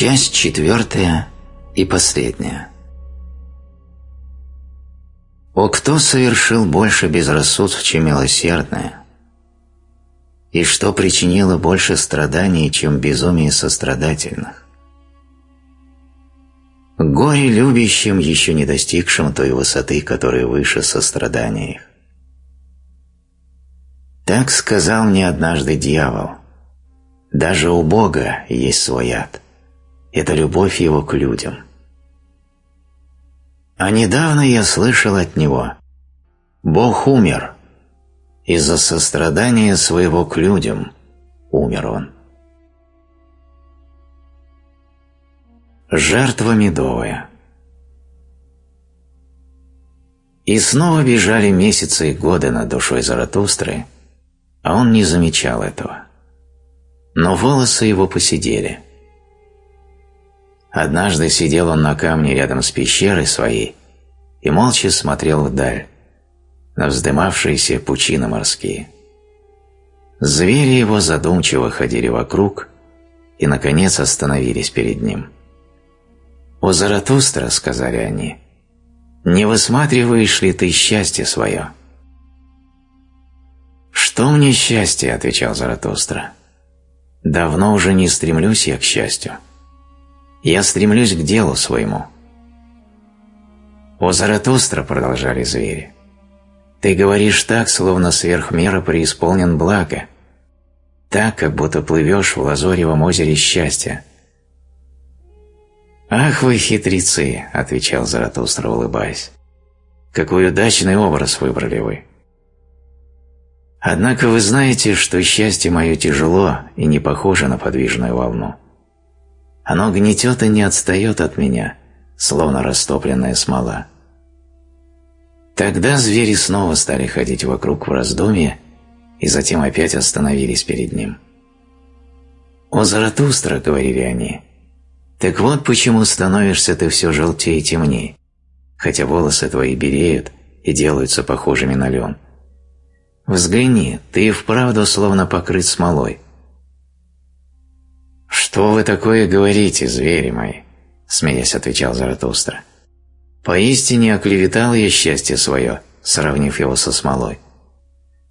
Часть четвертая и последняя. О, кто совершил больше безрассудств, чем милосердное? И что причинило больше страданий, чем безумие сострадательных? Горе любящим, еще не достигшим той высоты, которая выше сострадания их. Так сказал мне однажды дьявол. Даже у Бога есть свой ад. Это любовь его к людям. А недавно я слышал от него «Бог умер. Из-за сострадания своего к людям умер он». Жертва медовая И снова бежали месяцы и годы над душой Заратустры, а он не замечал этого. Но волосы его посидели. Однажды сидел он на камне рядом с пещерой своей и молча смотрел вдаль, на вздымавшиеся пучины морские. Звери его задумчиво ходили вокруг и, наконец, остановились перед ним. «О, Заратустра», — сказали они, — «не высматриваешь ли ты счастье свое?» «Что мне счастье?» – отвечал Заратустра. «Давно уже не стремлюсь я к счастью. Я стремлюсь к делу своему». «О, Заратустра!» – продолжали звери. «Ты говоришь так, словно сверх меры преисполнен благо, так, как будто плывешь в лазоревом озере счастья». «Ах вы хитрецы!» – отвечал Заратустра, улыбаясь. «Какой удачный образ выбрали вы!» Однако вы знаете, что счастье мое тяжело и не похоже на подвижную волну. Оно гнетет и не отстает от меня, словно растопленная смола. Тогда звери снова стали ходить вокруг в раздумье и затем опять остановились перед ним. «О, Заратустра!» — говорили они. «Так вот почему становишься ты все желтее и темнее, хотя волосы твои береют и делаются похожими на лен». Взгляни, ты и вправду словно покрыт смолой. «Что вы такое говорите, звери мои?» – смеясь отвечал Заратустра. «Поистине оклеветал я счастье свое, сравнив его со смолой.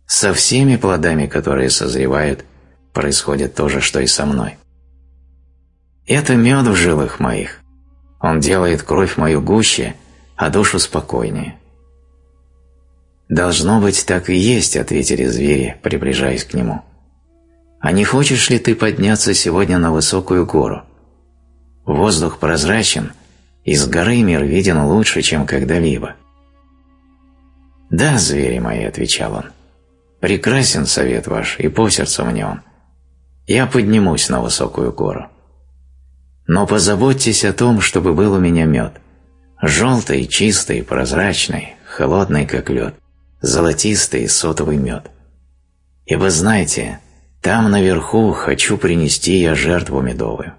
Со всеми плодами, которые созревают, происходит то же, что и со мной. Это мед в жилах моих. Он делает кровь мою гуще, а душу спокойнее. «Должно быть, так и есть», — ответили звери, приближаясь к нему. «А не хочешь ли ты подняться сегодня на высокую гору? Воздух прозрачен, из горы мир виден лучше, чем когда-либо». «Да, звери мои», — отвечал он, — «прекрасен совет ваш, и по сердцу мне он. Я поднимусь на высокую гору. Но позаботьтесь о том, чтобы был у меня мед, желтый, чистый, прозрачный, холодный, как лед золотистый сотовый мед. Ибо знайте, там наверху хочу принести я жертву медовую.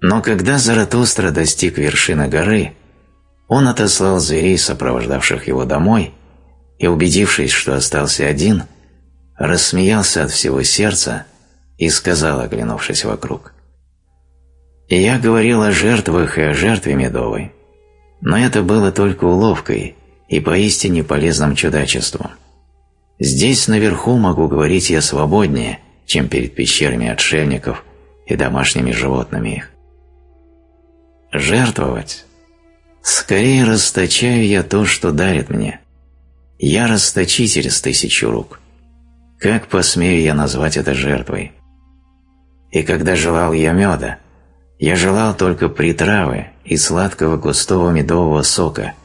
Но когда Заратустра достиг вершины горы, он отослал зверей, сопровождавших его домой, и, убедившись, что остался один, рассмеялся от всего сердца и сказал, оглянувшись вокруг, «Я говорил о жертвах и о жертве медовой, но это было только уловкой, и поистине полезным чудачеством. Здесь наверху могу говорить я свободнее, чем перед пещерами отшельников и домашними животными их. Жертвовать. Скорее расточаю я то, что дарит мне. Я расточитель с тысячу рук. Как посмею я назвать это жертвой? И когда желал я меда, я желал только притравы и сладкого густого медового сока –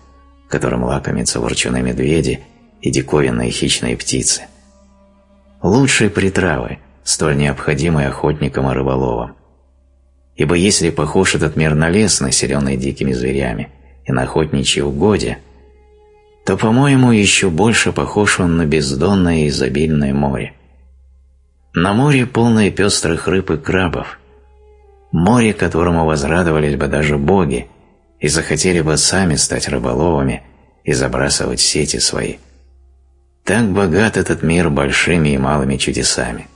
которым лакомятся ворчуны медведи и диковинные хищные птицы. Лучшие притравы, столь необходимые охотникам и рыболовам. Ибо если похож этот мир на лес, населенный дикими зверями, и на охотничьи угодья, то, по-моему, еще больше похож он на бездонное и изобильное море. На море полное пестрых рыб и крабов, море, которому возрадовались бы даже боги, и захотели бы сами стать рыболовами и забрасывать сети свои. Так богат этот мир большими и малыми чудесами.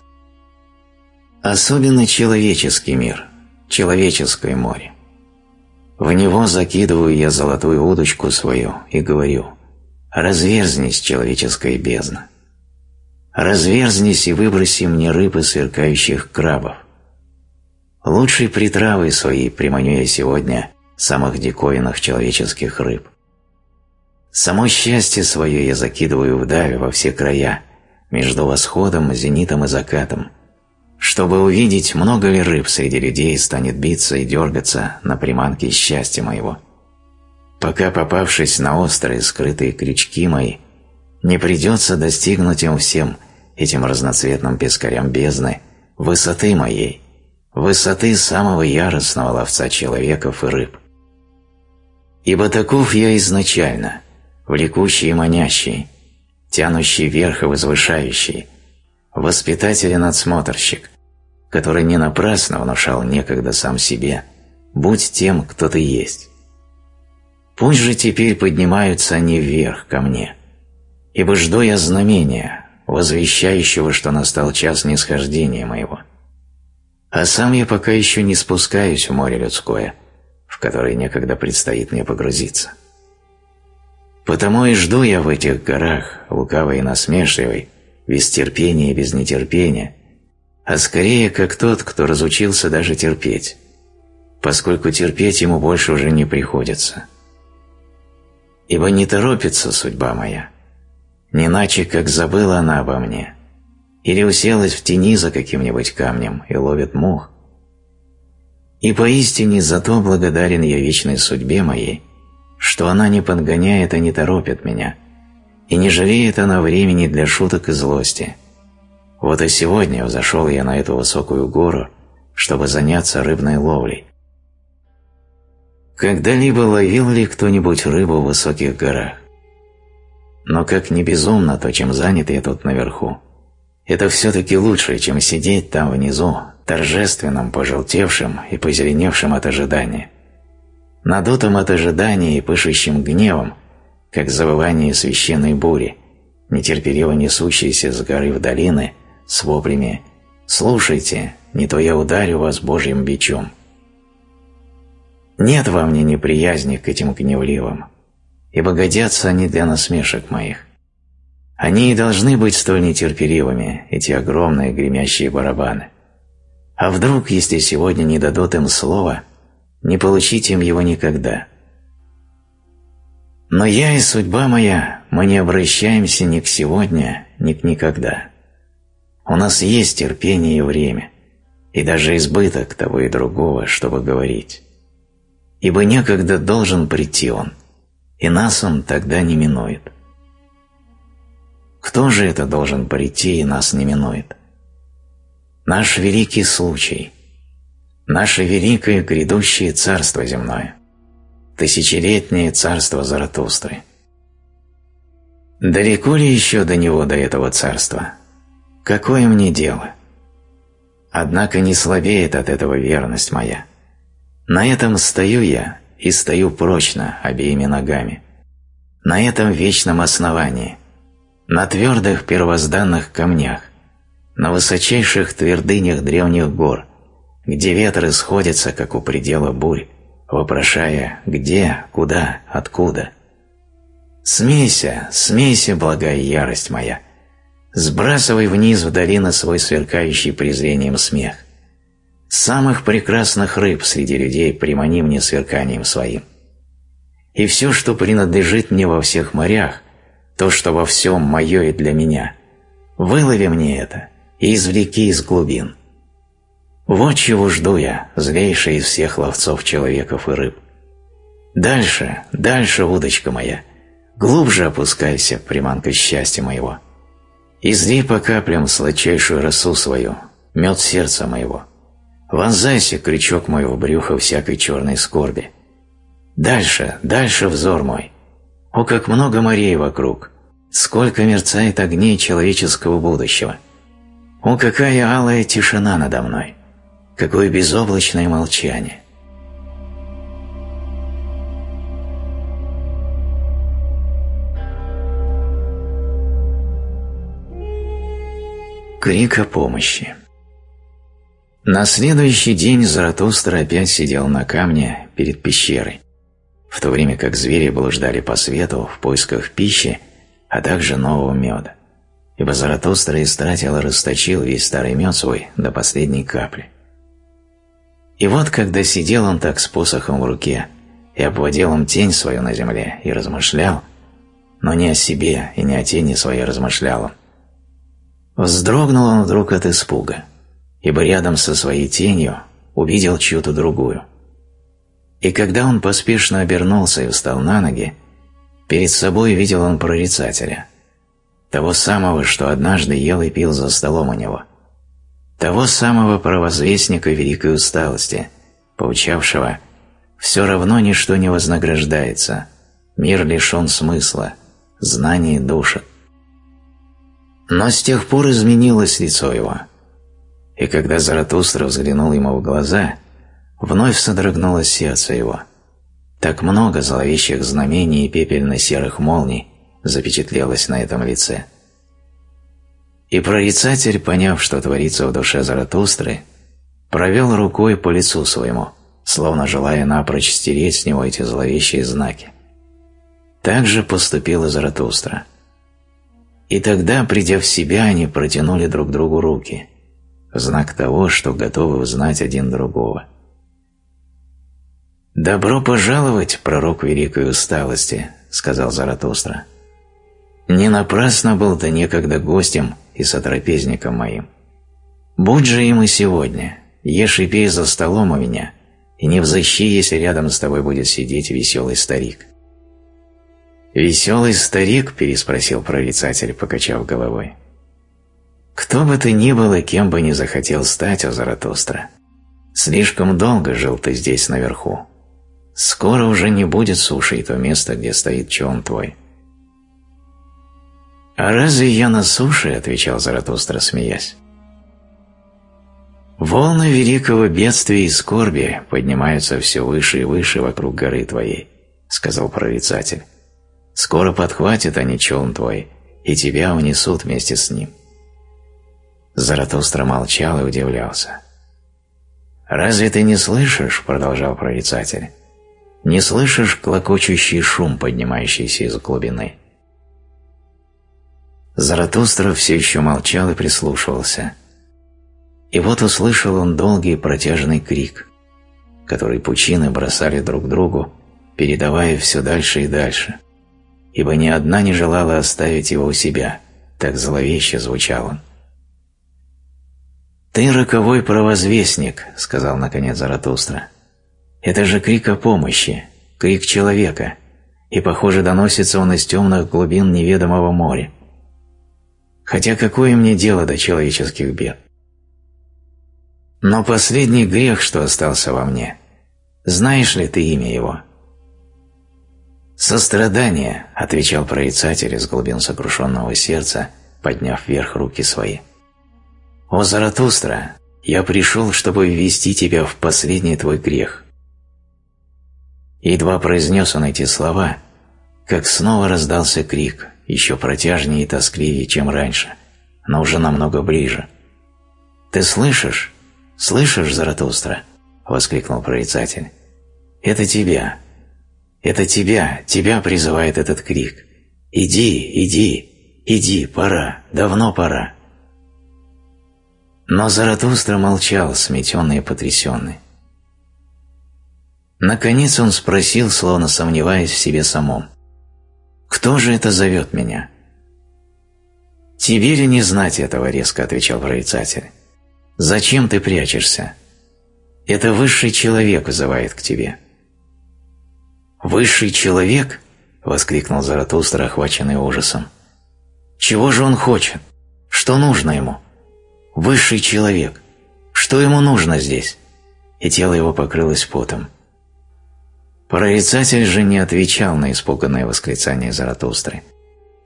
Особенно человеческий мир, человеческое море. В него закидываю я золотую удочку свою и говорю «Разверзнись, человеческая бездна! Разверзнись и выброси мне рыбы сверкающих крабов! Лучшей притравой своей приманю я сегодня самых диковинных человеческих рыб. Само счастье свое я закидываю вдаль во все края, между восходом, зенитом и закатом, чтобы увидеть, много ли рыб среди людей станет биться и дергаться на приманке счастья моего. Пока попавшись на острые скрытые крючки мои, не придется достигнуть им всем, этим разноцветным пескарям бездны, высоты моей, высоты самого яростного ловца человеков и рыб. Ибо таков я изначально, влекущий и манящий, тянущий вверх и возвышающий, воспитатель и надсмотрщик, который не напрасно внушал некогда сам себе «Будь тем, кто ты есть». Пусть же теперь поднимаются они вверх ко мне, ибо жду я знамения, возвещающего, что настал час нисхождения моего. А сам я пока еще не спускаюсь в море людское, в которое некогда предстоит мне погрузиться. Потому и жду я в этих горах, лукавой и насмешливой, без терпения и без нетерпения, а скорее как тот, кто разучился даже терпеть, поскольку терпеть ему больше уже не приходится. Ибо не торопится судьба моя, не иначе, как забыла она обо мне, или уселась в тени за каким-нибудь камнем и ловит мух. И поистине зато благодарен я вечной судьбе моей, что она не подгоняет и не торопит меня, и не жалеет она времени для шуток и злости. Вот и сегодня взошел я на эту высокую гору, чтобы заняться рыбной ловлей. Когда-либо ловил ли кто-нибудь рыбу в высоких горах? Но как не безумно то, чем занят я тут наверху, это все-таки лучше, чем сидеть там внизу, торжественным, пожелтевшим и позеленевшим от ожидания надутым от ожидания и пышущим гневом, как завывание священной бури, нетерпеливо несущейся с горы в долины с воплями «Слушайте, не то я ударю вас Божьим бичом». Нет во мне неприязни к этим гневливым, ибо годятся они для насмешек моих. Они и должны быть столь нетерпеливыми, эти огромные гремящие барабаны. А вдруг, если сегодня не дадут им слова – не получить им его никогда. Но я и судьба моя, мы не обращаемся ни к сегодня, ни к никогда. У нас есть терпение и время, и даже избыток того и другого, чтобы говорить. Ибо некогда должен прийти он, и нас он тогда не минует. Кто же это должен прийти и нас не минует? Наш великий случай – наше великое грядущее царство земное, тысячелетнее царство Заратустры. Далеко ли еще до него, до этого царства? Какое мне дело? Однако не слабеет от этого верность моя. На этом стою я и стою прочно обеими ногами. На этом вечном основании, на твердых первозданных камнях, на высочайших твердынях древних гор – где ветры сходятся, как у предела бурь, вопрошая «где?», «куда?», «откуда?». Смейся, смейся, благая ярость моя, сбрасывай вниз в долину свой сверкающий презрением смех. Самых прекрасных рыб среди людей примани мне сверканием своим. И все, что принадлежит мне во всех морях, то, что во всем мое и для меня, вылови мне это и извлеки из глубин. Вот чего жду я, злейший из всех ловцов человеков и рыб. Дальше, дальше, удочка моя, глубже опускайся, приманка счастья моего. Изли по каплям сладчайшую росу свою, мед сердца моего. Вонзайся, крючок мой, в брюхо всякой черной скорби. Дальше, дальше взор мой. О, как много морей вокруг! Сколько мерцает огней человеческого будущего! О, какая алая тишина надо мной! Какое безоблачное молчание! Крик о помощи. На следующий день Заратустра опять сидел на камне перед пещерой, в то время как звери блуждали по свету в поисках пищи, а также нового меда. Ибо Заратустра истратил и расточил весь старый мед свой до последней капли. И вот, когда сидел он так с посохом в руке и обводил им тень свою на земле и размышлял, но не о себе и не о тени своей размышлял он, вздрогнул он вдруг от испуга – ибо рядом со своей тенью увидел чью-то другую. И когда он поспешно обернулся и встал на ноги, перед собой видел он прорицателя, того самого, что однажды ел и пил за столом у него, того самого провозвестника великой усталости, поучавшего «все равно ничто не вознаграждается, мир лишен смысла, знание душит». Но с тех пор изменилось лицо его – и когда Заратустра взглянул ему в глаза, вновь содрогнулось сердце его. Так много зловещих знамений и пепельно-серых молний запечатлелось на этом лице. И прорицатель, поняв, что творится в душе Заратустры, провел рукой по лицу своему, словно желая напрочь стереть с него эти зловещие знаки. Так же поступила Заратустра. И тогда, придя в себя, они протянули друг другу руки – знак того, что готовы узнать один другого. «Добро пожаловать, пророк великой усталости», — сказал Заратустра. «Не напрасно был ты некогда гостем и сотрапезником моим. Будь же им и сегодня, ешь и пей за столом у меня, и не взыщи, если рядом с тобой будет сидеть веселый старик». «Веселый старик?» – переспросил прорицатель, покачав головой. Кто бы ты ни был и кем бы ни захотел стать, о Заратустра, слишком долго жил ты здесь наверху. Скоро уже не будет суши и то место, где стоит чон твой. «А разве я на суше?» – отвечал Заратустра, смеясь. «Волны великого бедствия и скорби поднимаются все выше и выше вокруг горы твоей», – сказал прорицатель. «Скоро подхватят они челн твой, и тебя унесут вместе с ним». Заратустра молчал и удивлялся. «Разве ты не слышишь, — продолжал прорицатель, — не слышишь клокочущий шум, поднимающийся из глубины?» Заратустра все еще молчал и прислушивался. И вот услышал он долгий протяжный крик, который пучины бросали друг другу, передавая все дальше и дальше, ибо ни одна не желала оставить его у себя, так зловеще звучал он. «Ты роковой провозвестник», — сказал наконец Заратустра. «Это же крик о помощи, крик человека, и, похоже, доносится он из темных глубин неведомого моря. Хотя какое мне дело до человеческих бед? Но последний грех, что остался во мне, знаешь ли ты имя его?» «Сострадание», — отвечал прорицатель из глубин сокрушенного сердца, подняв вверх руки свои. «О, Заратустра, я пришел, чтобы ввести тебя в последний твой грех». Едва произнес он эти слова, как снова раздался крик, еще протяжнее и тоскливее, чем раньше, но уже намного ближе. «Ты слышишь? Слышишь, Заратустра?» — воскликнул прорицатель. «Это тебя. Это тебя, тебя призывает этот крик. Иди, иди, иди, пора, давно пора». Но Заратустра молчал, сметенный и потрясенный. Наконец он спросил, словно сомневаясь в себе самом. «Кто же это зовет меня?» «Тебе ли не знать этого?» – резко отвечал прорицатель. «Зачем ты прячешься? Это высший человек вызывает к тебе». «Высший человек?» – воскликнул Заратустра, охваченный ужасом. «Чего же он хочет? Что нужно ему?» Высший человек. Что ему нужно здесь? И тело его покрылось потом. Прорицатель же не отвечал на испуганное восклицание Заратустры,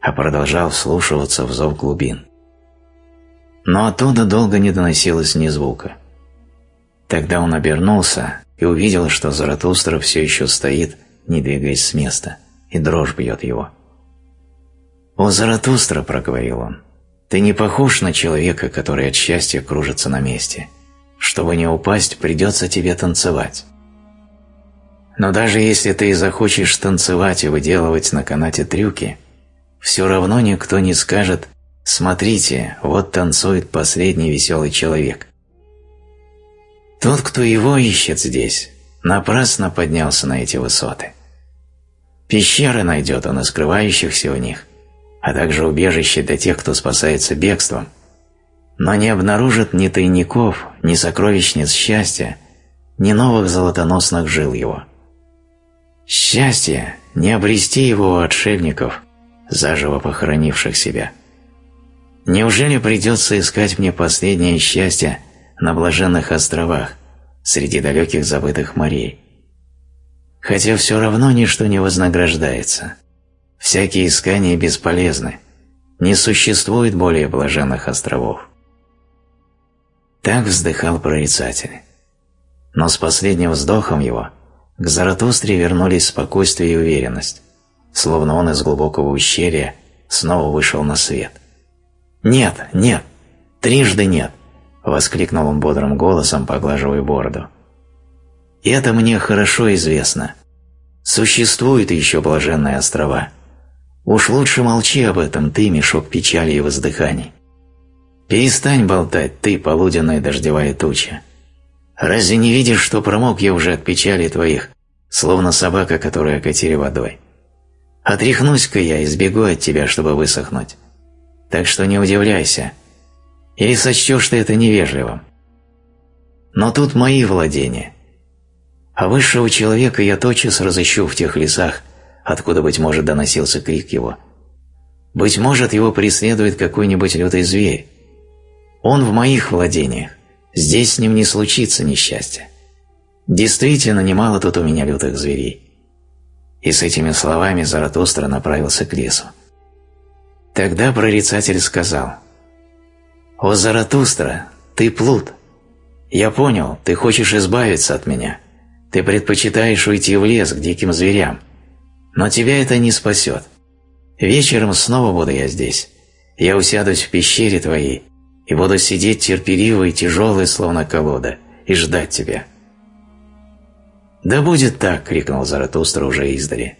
а продолжал вслушиваться в зов глубин. Но оттуда долго не доносилось ни звука. Тогда он обернулся и увидел, что Заратустра все еще стоит, не двигаясь с места, и дрожь бьет его. «О, Заратустра!» – проговорил он. Ты не похож на человека, который от счастья кружится на месте. Чтобы не упасть, придется тебе танцевать. Но даже если ты захочешь танцевать и выделывать на канате трюки, все равно никто не скажет «Смотрите, вот танцует последний веселый человек». Тот, кто его ищет здесь, напрасно поднялся на эти высоты. Пещеры найдет он и скрывающихся в них, а также убежище для тех, кто спасается бегством, но не обнаружит ни тайников, ни сокровищниц счастья, ни новых золотоносных жил его. Счастье – не обрести его у отшельников, заживо похоронивших себя. Неужели придется искать мне последнее счастье на блаженных островах, среди далеких забытых морей? Хотя все равно ничто не вознаграждается. Всякие искания бесполезны. Не существует более блаженных островов. Так вздыхал прорицатель. Но с последним вздохом его к Заратустре вернулись спокойствие и уверенность, словно он из глубокого ущелья снова вышел на свет. «Нет, нет, трижды нет!» — воскликнул он бодрым голосом, поглаживая бороду. Это мне хорошо известно. Существуют еще блаженные острова. Уж лучше молчи об этом, ты, мешок печали и воздыханий. Перестань болтать, ты, полуденная дождевая туча. Разве не видишь, что промок я уже от печали твоих, словно собака, которая окатили водой? Отряхнусь-ка я и сбегу от тебя, чтобы высохнуть. Так что не удивляйся. Или сочтешь ты это невежливым. Но тут мои владения – а высшего человека я тотчас разыщу в тех лесах, откуда, быть может, доносился крик его. Быть может, его преследует какой-нибудь лютый зверь. Он в моих владениях, здесь с ним не случится несчастья. Действительно, немало тут у меня лютых зверей. И с этими словами Заратустра направился к лесу. Тогда прорицатель сказал, «О, Заратустра, ты плут. Я понял, ты хочешь избавиться от меня». Ты предпочитаешь уйти в лес к диким зверям. Но тебя это не спасет. Вечером снова буду я здесь. Я усядусь в пещере твоей и буду сидеть терпеливо и тяжелый, словно колода, и ждать тебя. «Да будет так!» — крикнул Заратустра уже издали.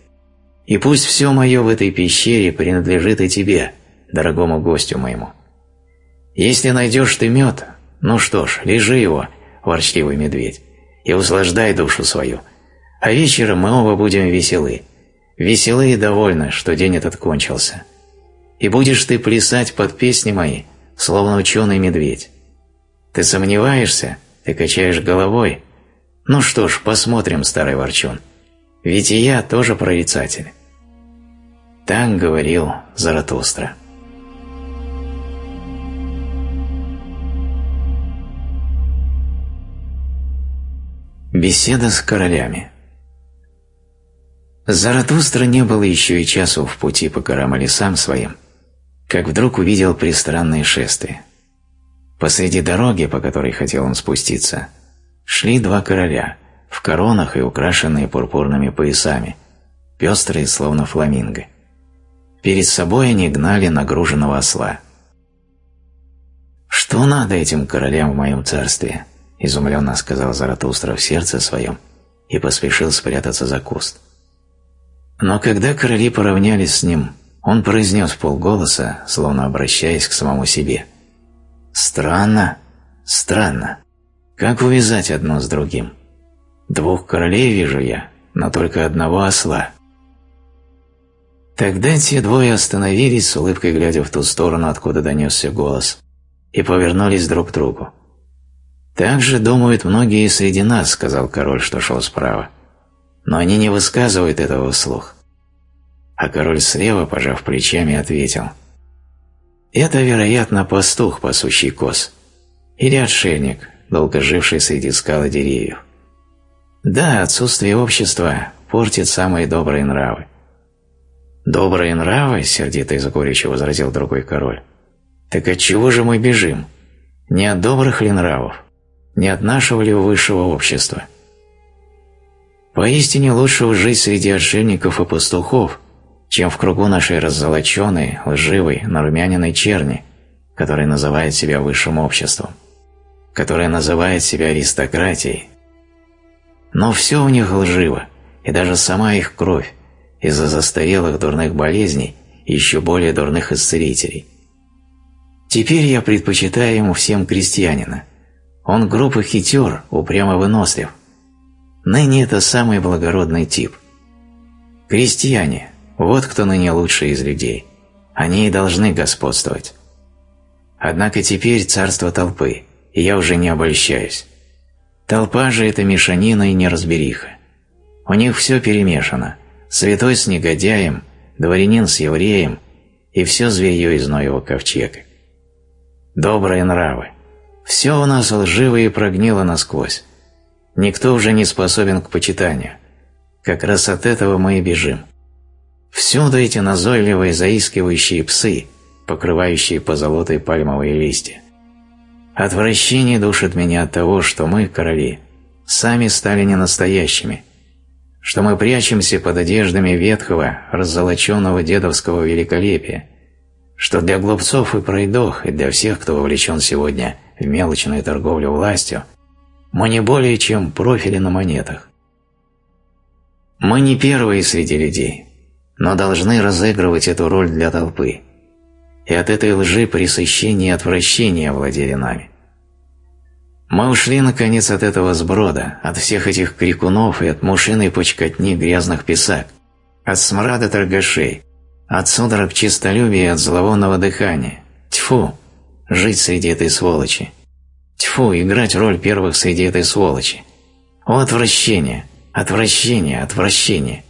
«И пусть все мое в этой пещере принадлежит и тебе, дорогому гостю моему. Если найдешь ты мед, ну что ж, лежи его, ворчливый медведь и услаждай душу свою. А вечером мы оба будем веселы. Веселы и довольны, что день этот кончился. И будешь ты плясать под песни мои, словно ученый медведь. Ты сомневаешься? Ты качаешь головой? Ну что ж, посмотрим, старый ворчун. Ведь и я тоже прорицатель. Так говорил Заратустра. Беседа с королями Заратустра не было еще и часу в пути по горам и лесам своим, как вдруг увидел пристранное шествие. Посреди дороги, по которой хотел он спуститься, шли два короля в коронах и украшенные пурпурными поясами, пестрые, словно фламинго. Перед собой они гнали нагруженного осла. «Что надо этим королям в моем царстве?» изумленно сказал Заратустра в сердце своем и поспешил спрятаться за куст. Но когда короли поравнялись с ним, он произнес полголоса, словно обращаясь к самому себе. «Странно, странно. Как увязать одно с другим? Двух королей вижу я, но только одного осла». Тогда те двое остановились, с улыбкой глядя в ту сторону, откуда донесся голос, и повернулись друг к другу. «Так же думают многие среди нас», — сказал король, что шел справа. «Но они не высказывают этого вслух». А король слева, пожав плечами, ответил. «Это, вероятно, пастух, пасущий коз. Или отшельник, долго живший среди скал и деревьев. Да, отсутствие общества портит самые добрые нравы». «Добрые нравы?» — сердито и загорячо возразил другой король. «Так от чего же мы бежим? Не от добрых ли нравов?» не от нашего ли высшего общества. Поистине лучше жить среди отшельников и пастухов, чем в кругу нашей раззолоченной, лживой, нарумяниной черни, которая называет себя высшим обществом. которая называет себя аристократией. Но все у них лживо, и даже сама их кровь из-за застарелых дурных болезней и еще более дурных исцелителей. Теперь я предпочитаю ему всем крестьянина. Он груб и хитер, упрямо вынослив. Ныне это самый благородный тип. Крестьяне – вот кто ныне лучший из людей. Они и должны господствовать. Однако теперь царство толпы, и я уже не обольщаюсь. Толпа же – это мешанина и неразбериха. У них все перемешано. Святой с негодяем, дворянин с евреем и все зверье из Ноева ковчега. Добрые нравы. Все у нас лживо и прогнило насквозь. Никто уже не способен к почитанию. Как раз от этого мы и бежим. Всюду эти назойливые заискивающие псы, покрывающие позолотой пальмовые листья. Отвращение душит меня от того, что мы, короли, сами стали ненастоящими, что мы прячемся под одеждами ветхого, раззолоченного дедовского великолепия, что для глупцов и пройдох, и для всех, кто вовлечен сегодня в мелочную торговлю властью, мы не более чем профили на монетах. Мы не первые среди людей, но должны разыгрывать эту роль для толпы. И от этой лжи пресыщение и отвращение овладели нами. Мы ушли, наконец, от этого сброда, от всех этих крикунов и от мушиной почкотни грязных писак, от смрада торгашей, от судорог чистолюбия и от зловонного дыхания. Тьфу! Жить среди этой сволочи. Тьфу! Играть роль первых среди этой сволочи. О, отвращение! Отвращение! Отвращение!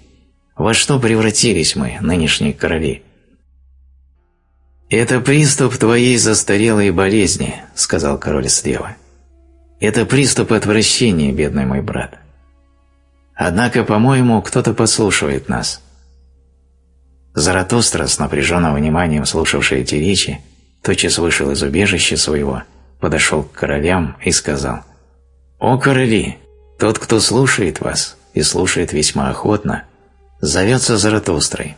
Во что превратились мы, нынешние короли? «Это приступ твоей застарелой болезни», — сказал король слева. «Это приступ отвращения, бедный мой брат. Однако, по-моему, кто-то послушивает нас». Заратустра, с напряженным вниманием слушавший эти речи, тотчас вышел из убежища своего, подошел к королям и сказал «О, короли, тот, кто слушает вас, и слушает весьма охотно, зовется Заратустрой.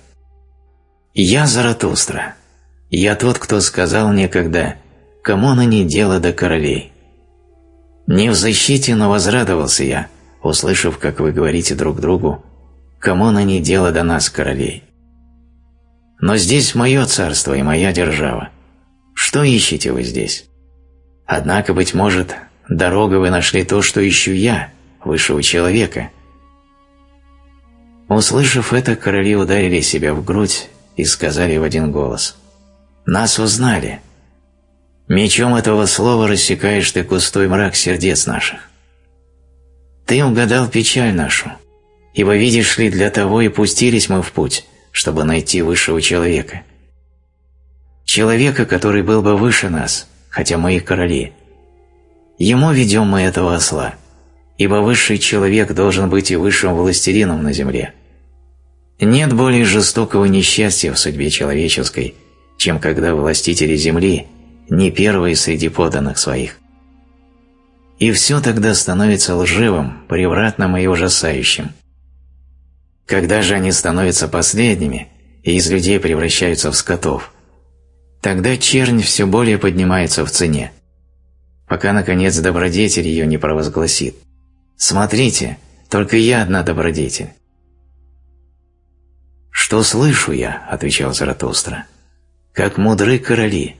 Я Заратустра. Я тот, кто сказал некогда, кому на ней дело до королей. Не в защите, но возрадовался я, услышав, как вы говорите друг другу, кому на ней дело до нас, королей. Но здесь мое царство и моя держава. Что ищете вы здесь? Однако, быть может, дорога вы нашли то, что ищу я, высшего человека – Услышав это, короли ударили себя в грудь и сказали в один голос «Нас узнали! Мечом этого слова рассекаешь ты густой мрак сердец наших. Ты угадал печаль нашу, ибо видишь ли, для того и пустились мы в путь, чтобы найти высшего человека. Человека, который был бы выше нас, хотя мы и короли. Ему ведем мы этого осла, ибо высший человек должен быть и высшим властелином на земле. Нет более жестокого несчастья в судьбе человеческой, чем когда властители земли не первые среди поданных своих. И все тогда становится лживым, превратным и ужасающим. Когда же они становятся последними и из людей превращаются в скотов, тогда чернь все более поднимается в цене, пока, наконец, добродетель ее не провозгласит. «Смотрите, только я одна добродетель, «Что слышу я?» – отвечал Заратустра. «Как мудры короли.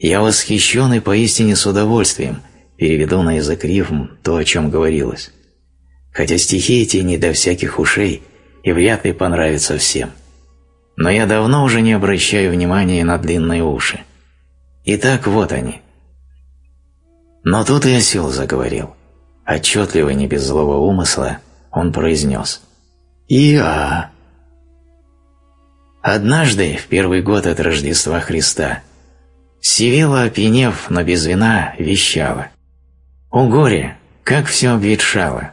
Я восхищен и поистине с удовольствием переведу на язык рифм то, о чем говорилось. Хотя стихи эти не до всяких ушей и вряд ли понравятся всем. Но я давно уже не обращаю внимания на длинные уши. Итак, вот они». Но тут и осел заговорил. Отчетливо, не без злого умысла, он произнес «Иа». Однажды, в первый год от Рождества Христа, Сивила, опьянев, но без вина, вещала. «О горе, как все обветшало,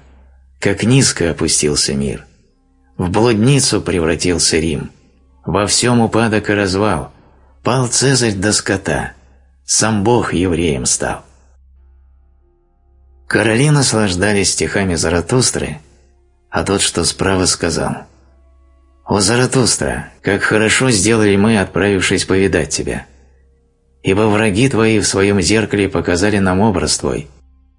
как низко опустился мир! В блудницу превратился Рим, во всем упадок и развал, пал Цезарь до скота, сам Бог евреем стал». Короли наслаждались стихами Заратустры, а тот, что справа, сказал – «О, Заратустра, как хорошо сделали мы, отправившись повидать тебя! ибо враги твои в своем зеркале показали нам образ твой,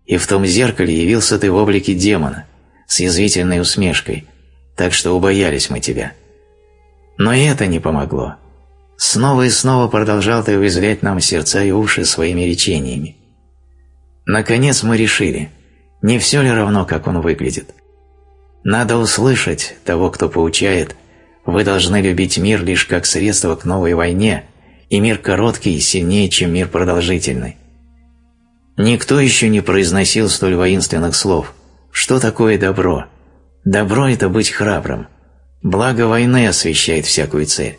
и в том зеркале явился ты в облике демона, с язвительной усмешкой, так что убоялись мы тебя. Но и это не помогло. Снова и снова продолжал ты уязвлять нам сердца и уши своими речениями. Наконец мы решили, не все ли равно, как он выглядит. Надо услышать того, кто поучает, вы должны любить мир лишь как средство к новой войне, и мир короткий сильнее, чем мир продолжительный. Никто еще не произносил столь воинственных слов. Что такое добро? Добро – это быть храбрым. Благо войны освещает всякую цель.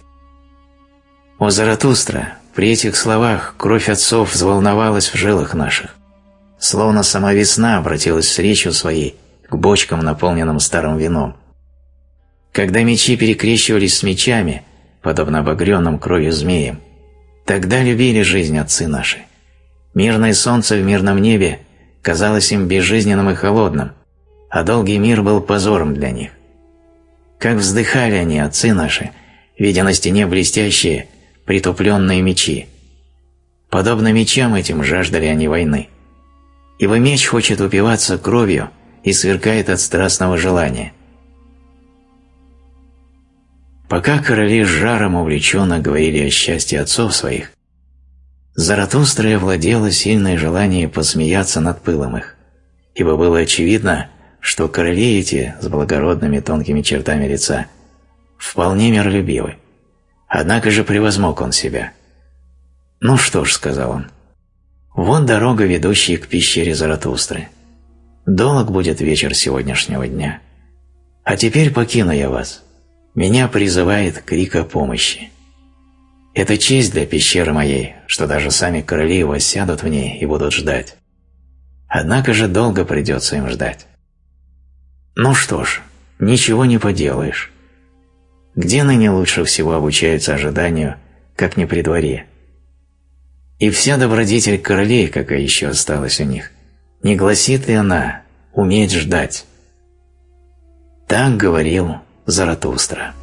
О Заратустра, при этих словах кровь отцов взволновалась в жилах наших. Словно сама весна обратилась с речью своей к бочкам, наполненным старым вином. Когда мечи перекрещивались с мечами, подобно обогренным кровью змеям, тогда любили жизнь отцы наши. Мирное солнце в мирном небе казалось им безжизненным и холодным, а долгий мир был позором для них. Как вздыхали они, отцы наши, видя на стене блестящие, притупленные мечи. Подобно мечам этим жаждали они войны. Ибо меч хочет упиваться кровью и сверкает от страстного желания. Пока короли с жаром увлеченно говорили о счастье отцов своих, Заратустра владело сильное желание посмеяться над пылом их, ибо было очевидно, что короли эти с благородными тонкими чертами лица вполне миролюбивы. Однако же превозмог он себя. «Ну что ж», — сказал он, — «вон дорога, ведущая к пещере Заратустры. Долг будет вечер сегодняшнего дня. А теперь покину я вас. Меня призывает крик о помощи». Это честь для пещеры моей, что даже сами короли воссядут в ней и будут ждать. Однако же долго придется им ждать. Ну что ж, ничего не поделаешь. Где ныне лучше всего обучаются ожиданию, как не при дворе? И вся добродетель королей, какая еще осталась у них, не гласит ли она уметь ждать? Так говорил Заратустра.